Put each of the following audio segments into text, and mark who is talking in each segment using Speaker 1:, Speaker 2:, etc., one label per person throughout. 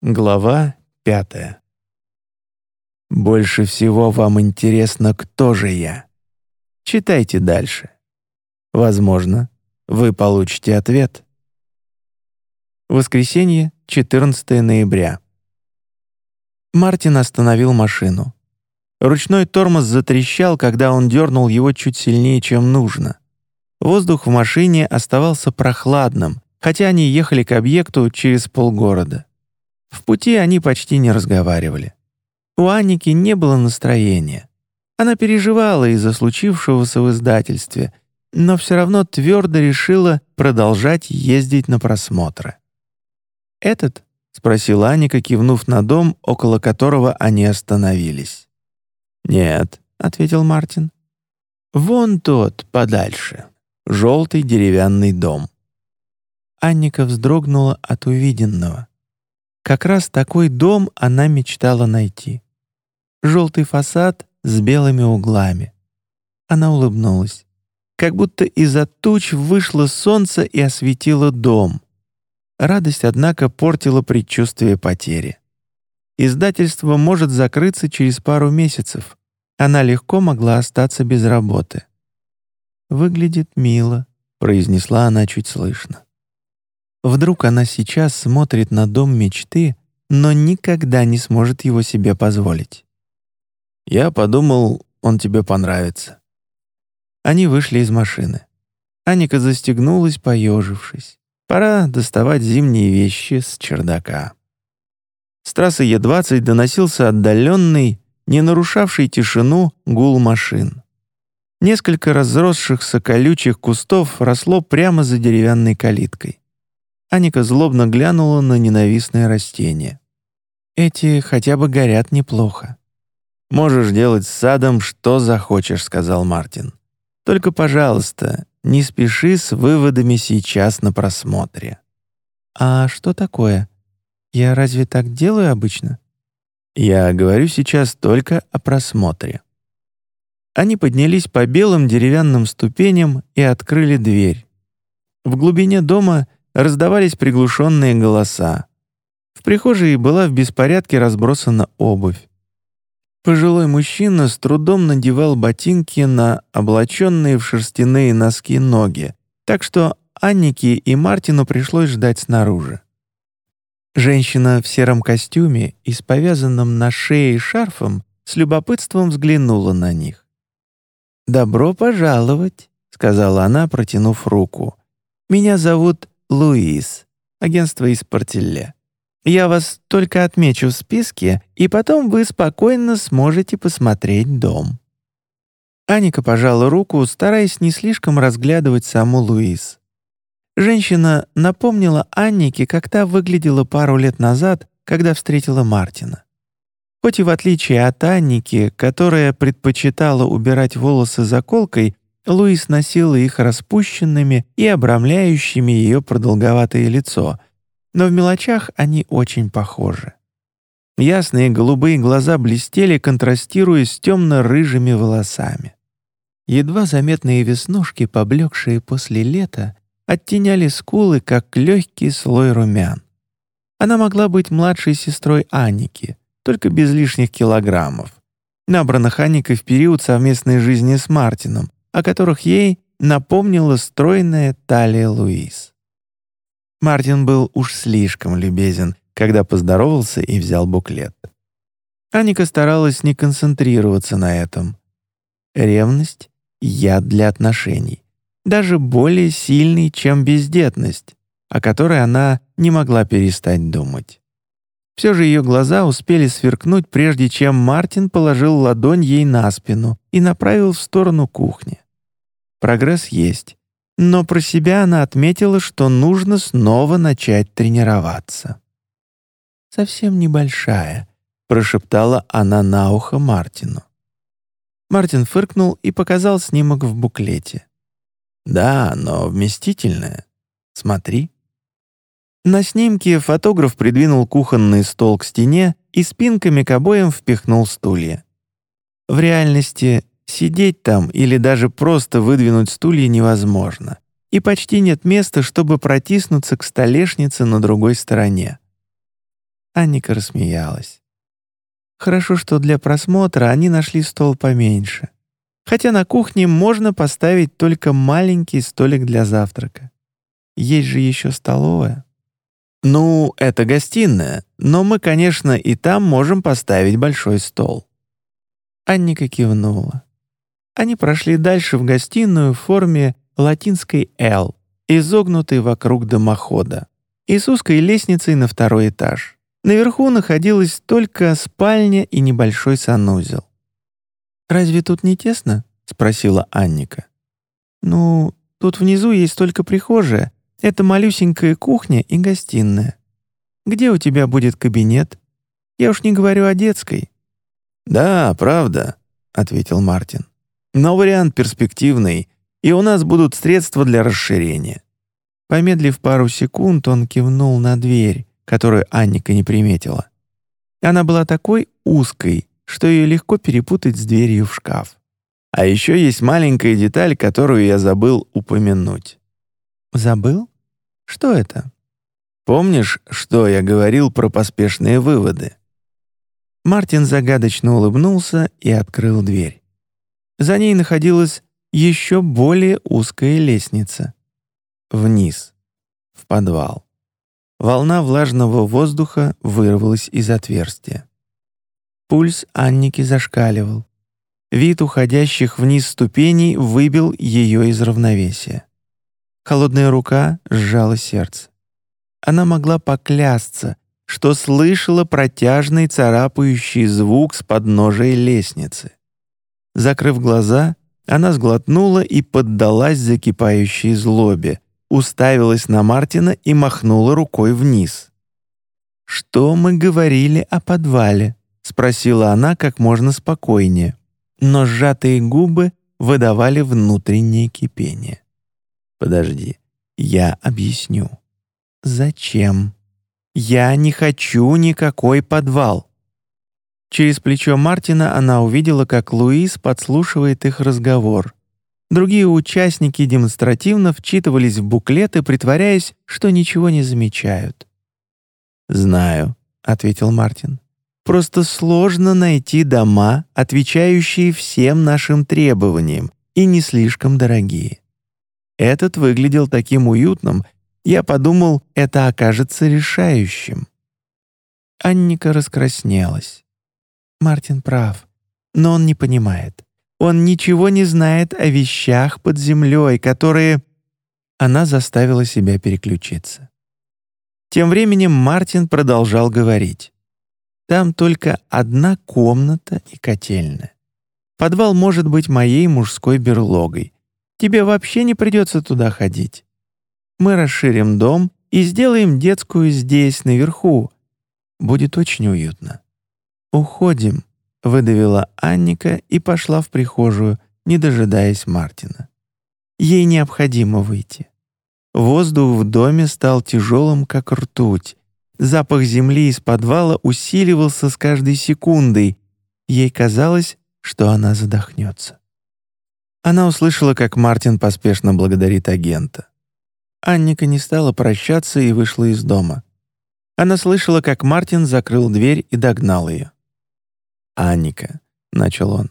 Speaker 1: Глава пятая. Больше всего вам интересно, кто же я. Читайте дальше. Возможно, вы получите ответ. Воскресенье, 14 ноября. Мартин остановил машину. Ручной тормоз затрещал, когда он дернул его чуть сильнее, чем нужно. Воздух в машине оставался прохладным, хотя они ехали к объекту через полгорода. В пути они почти не разговаривали. У Анники не было настроения. Она переживала из-за случившегося в издательстве, но все равно твердо решила продолжать ездить на просмотры. «Этот?» — спросила Аника, кивнув на дом, около которого они остановились. «Нет», — ответил Мартин. «Вон тот, подальше. Желтый деревянный дом». Анника вздрогнула от увиденного. Как раз такой дом она мечтала найти. Желтый фасад с белыми углами. Она улыбнулась. Как будто из-за туч вышло солнце и осветило дом. Радость, однако, портила предчувствие потери. Издательство может закрыться через пару месяцев. Она легко могла остаться без работы. «Выглядит мило», — произнесла она чуть слышно. Вдруг она сейчас смотрит на дом мечты, но никогда не сможет его себе позволить. Я подумал, он тебе понравится. Они вышли из машины. Аника застегнулась, поежившись. Пора доставать зимние вещи с чердака. С трассы Е-20 доносился отдаленный, не нарушавший тишину, гул машин. Несколько разросшихся колючих кустов росло прямо за деревянной калиткой. Аника злобно глянула на ненавистное растение. «Эти хотя бы горят неплохо». «Можешь делать с садом что захочешь», — сказал Мартин. «Только, пожалуйста, не спеши с выводами сейчас на просмотре». «А что такое? Я разве так делаю обычно?» «Я говорю сейчас только о просмотре». Они поднялись по белым деревянным ступеням и открыли дверь. В глубине дома — раздавались приглушенные голоса. В прихожей была в беспорядке разбросана обувь. Пожилой мужчина с трудом надевал ботинки на облаченные в шерстяные носки ноги, так что Аннике и Мартину пришлось ждать снаружи. Женщина в сером костюме и с повязанным на шее шарфом с любопытством взглянула на них. «Добро пожаловать», — сказала она, протянув руку. «Меня зовут Луис, агентство из Портилле. Я вас только отмечу в списке, и потом вы спокойно сможете посмотреть дом». Аника пожала руку, стараясь не слишком разглядывать саму Луис. Женщина напомнила Аннике, как та выглядела пару лет назад, когда встретила Мартина. Хоть и в отличие от Анники, которая предпочитала убирать волосы заколкой, Луис носила их распущенными и обрамляющими ее продолговатое лицо, но в мелочах они очень похожи. Ясные голубые глаза блестели, контрастируя с темно-рыжими волосами. Едва заметные веснушки, поблекшие после лета, оттеняли скулы, как легкий слой румян. Она могла быть младшей сестрой Анники, только без лишних килограммов, набранных Анникой в период совместной жизни с Мартином, о которых ей напомнила стройная талия Луис. Мартин был уж слишком любезен, когда поздоровался и взял буклет. Аника старалась не концентрироваться на этом. Ревность — яд для отношений, даже более сильный, чем бездетность, о которой она не могла перестать думать. Все же ее глаза успели сверкнуть, прежде чем Мартин положил ладонь ей на спину и направил в сторону кухни. Прогресс есть, но про себя она отметила, что нужно снова начать тренироваться. «Совсем небольшая», — прошептала она на ухо Мартину. Мартин фыркнул и показал снимок в буклете. «Да, но вместительная. Смотри». На снимке фотограф придвинул кухонный стол к стене и спинками к обоям впихнул стулья. В реальности Сидеть там или даже просто выдвинуть стулья невозможно, и почти нет места, чтобы протиснуться к столешнице на другой стороне. Анника рассмеялась. Хорошо, что для просмотра они нашли стол поменьше. Хотя на кухне можно поставить только маленький столик для завтрака. Есть же еще столовая. Ну, это гостиная, но мы, конечно, и там можем поставить большой стол. Анника кивнула. Они прошли дальше в гостиную в форме латинской «Л», изогнутой вокруг дымохода, и с узкой лестницей на второй этаж. Наверху находилась только спальня и небольшой санузел. «Разве тут не тесно?» — спросила Анника. «Ну, тут внизу есть только прихожая. Это малюсенькая кухня и гостиная. Где у тебя будет кабинет? Я уж не говорю о детской».
Speaker 2: «Да, правда», — ответил Мартин. «Но вариант перспективный, и у нас будут средства для расширения».
Speaker 1: Помедлив пару секунд, он кивнул на дверь, которую Анника не приметила. Она была такой узкой, что ее легко перепутать с дверью в шкаф.
Speaker 2: А еще есть маленькая деталь, которую я забыл упомянуть.
Speaker 1: Забыл? Что это?
Speaker 2: Помнишь, что я говорил про поспешные выводы?
Speaker 1: Мартин загадочно улыбнулся и открыл дверь. За ней находилась еще более узкая лестница. Вниз, в подвал. Волна влажного воздуха вырвалась из отверстия. Пульс Анники зашкаливал. Вид уходящих вниз ступеней выбил ее из равновесия. Холодная рука сжала сердце. Она могла поклясться, что слышала протяжный царапающий звук с подножия лестницы. Закрыв глаза, она сглотнула и поддалась закипающей злобе, уставилась на Мартина и махнула рукой вниз. «Что мы говорили о подвале?» — спросила она как можно спокойнее, но сжатые губы выдавали внутреннее кипение. «Подожди, я объясню. Зачем? Я не хочу никакой подвал». Через плечо Мартина она увидела, как Луис подслушивает их разговор — Другие участники демонстративно вчитывались в буклеты, притворяясь, что ничего не замечают. «Знаю», — ответил Мартин. «Просто сложно найти дома, отвечающие всем нашим требованиям и не слишком дорогие. Этот выглядел таким уютным, я подумал, это окажется решающим». Анника раскраснелась. Мартин прав, но он не понимает. Он ничего не знает о вещах под землей, которые...» Она заставила себя переключиться. Тем временем Мартин продолжал говорить. «Там только одна комната и котельная. Подвал может быть моей мужской берлогой. Тебе вообще не придется туда ходить. Мы расширим дом и сделаем детскую здесь, наверху. Будет очень уютно. Уходим выдавила Анника и пошла в прихожую, не дожидаясь Мартина. Ей необходимо выйти. Воздух в доме стал тяжелым, как ртуть. Запах земли из подвала усиливался с каждой секундой. Ей казалось, что она задохнется. Она услышала, как Мартин поспешно благодарит агента. Анника не стала прощаться и вышла из дома. Она слышала, как Мартин закрыл дверь и догнал ее. Анника», — начал он.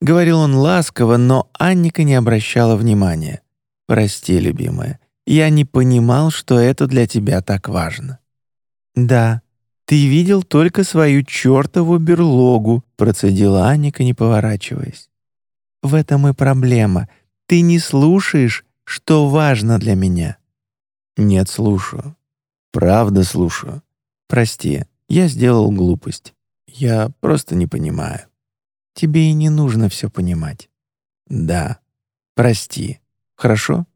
Speaker 1: Говорил он ласково, но Анника не обращала внимания. «Прости, любимая, я не понимал, что это для тебя так важно». «Да, ты видел только свою чертову берлогу», — процедила Анника, не поворачиваясь. «В этом и проблема. Ты не слушаешь, что важно для меня».
Speaker 2: «Нет, слушаю. Правда слушаю. Прости, я сделал глупость. Я просто не понимаю.
Speaker 1: Тебе и не нужно все понимать.
Speaker 2: Да. Прости. Хорошо?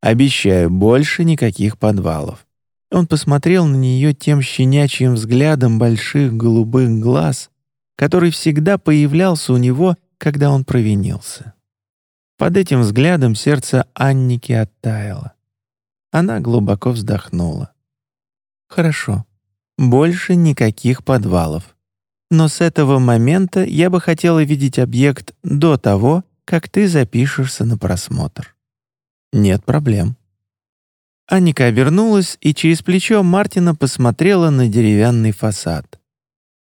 Speaker 2: Обещаю, больше никаких подвалов.
Speaker 1: Он посмотрел на нее тем щенячьим взглядом больших голубых глаз, который всегда появлялся у него, когда он провинился. Под этим взглядом сердце Анники оттаяло. Она глубоко вздохнула. «Хорошо. Больше никаких подвалов но с этого момента я бы хотела видеть объект до того, как ты запишешься на просмотр. Нет проблем. Анника обернулась и через плечо Мартина посмотрела на деревянный фасад.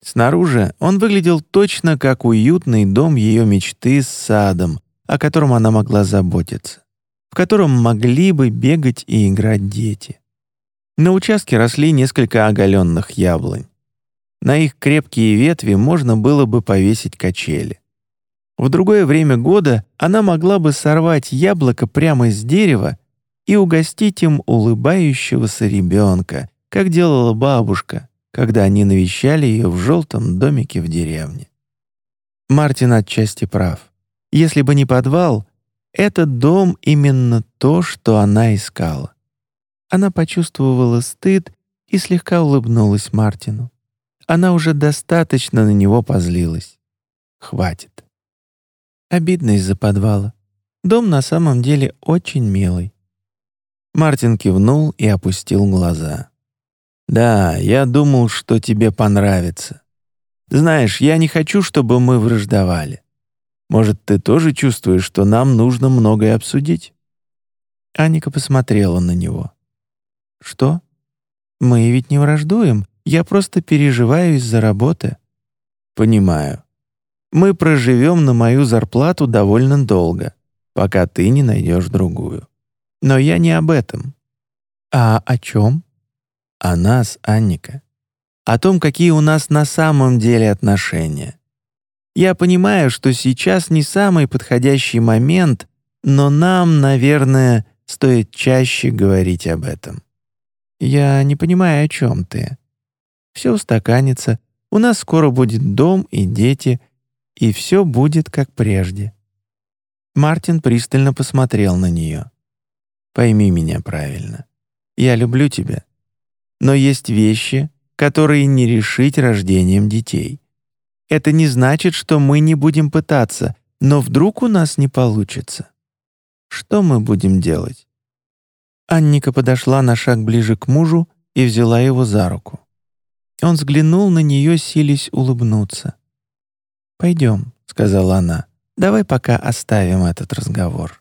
Speaker 1: Снаружи он выглядел точно как уютный дом ее мечты с садом, о котором она могла заботиться, в котором могли бы бегать и играть дети. На участке росли несколько оголенных яблонь. На их крепкие ветви можно было бы повесить качели. В другое время года она могла бы сорвать яблоко прямо с дерева и угостить им улыбающегося ребенка, как делала бабушка, когда они навещали ее в желтом домике в деревне. Мартин отчасти прав. Если бы не подвал, этот дом именно то, что она искала. Она почувствовала стыд и слегка улыбнулась Мартину. Она уже достаточно на него позлилась. Хватит. Обидно из-за подвала. Дом на самом деле очень милый. Мартин кивнул и опустил глаза. «Да, я думал, что тебе понравится. Знаешь, я не хочу, чтобы мы враждовали. Может, ты тоже чувствуешь, что нам нужно многое обсудить?» Аника посмотрела на него. «Что? Мы ведь не враждуем. Я просто переживаю из-за работы». «Понимаю. Мы проживем на мою зарплату довольно долго, пока ты не найдешь другую. Но я не об этом. А о чем? О нас, Анника. О том, какие у нас на самом деле отношения. Я понимаю, что сейчас не самый подходящий момент, но нам, наверное, стоит чаще говорить об этом. Я не понимаю, о чем ты. Все устаканится, у нас скоро будет дом и дети, и все будет как прежде. Мартин пристально посмотрел на нее. Пойми меня правильно. Я люблю тебя. Но есть вещи, которые не решить рождением детей. Это не значит, что мы не будем пытаться, но вдруг у нас не получится. Что мы будем делать?» Анника подошла на шаг ближе к мужу и взяла его за руку. Он взглянул на нее, сились улыбнуться. «Пойдем», — сказала она, — «давай пока оставим этот разговор».